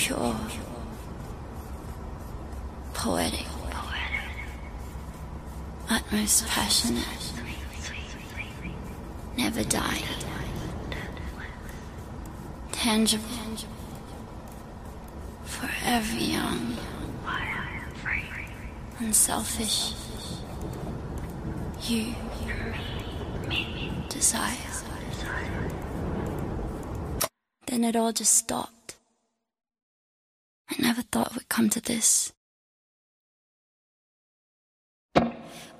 pure, poetic, utmost passionate, never dying, tangible, forever young, unselfish. You desire. Then it all just stopped. I never thought it would come to this. Oh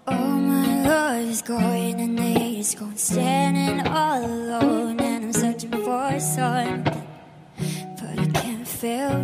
my love is going and is going standing all alone and I'm searching for something but I can't feel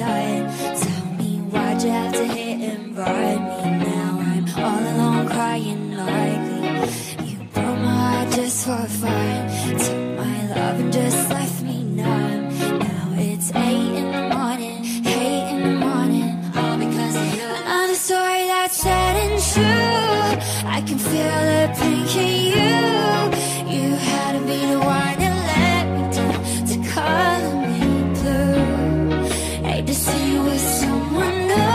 already Tell me why'd you have to hit and run me? Now I'm all alone crying ugly You broke my heart just for fun Took my love and just left me numb. Now it's eight in the morning, eight in the morning. All because of you. Another story that's sad and true. I can feel the pain someone else.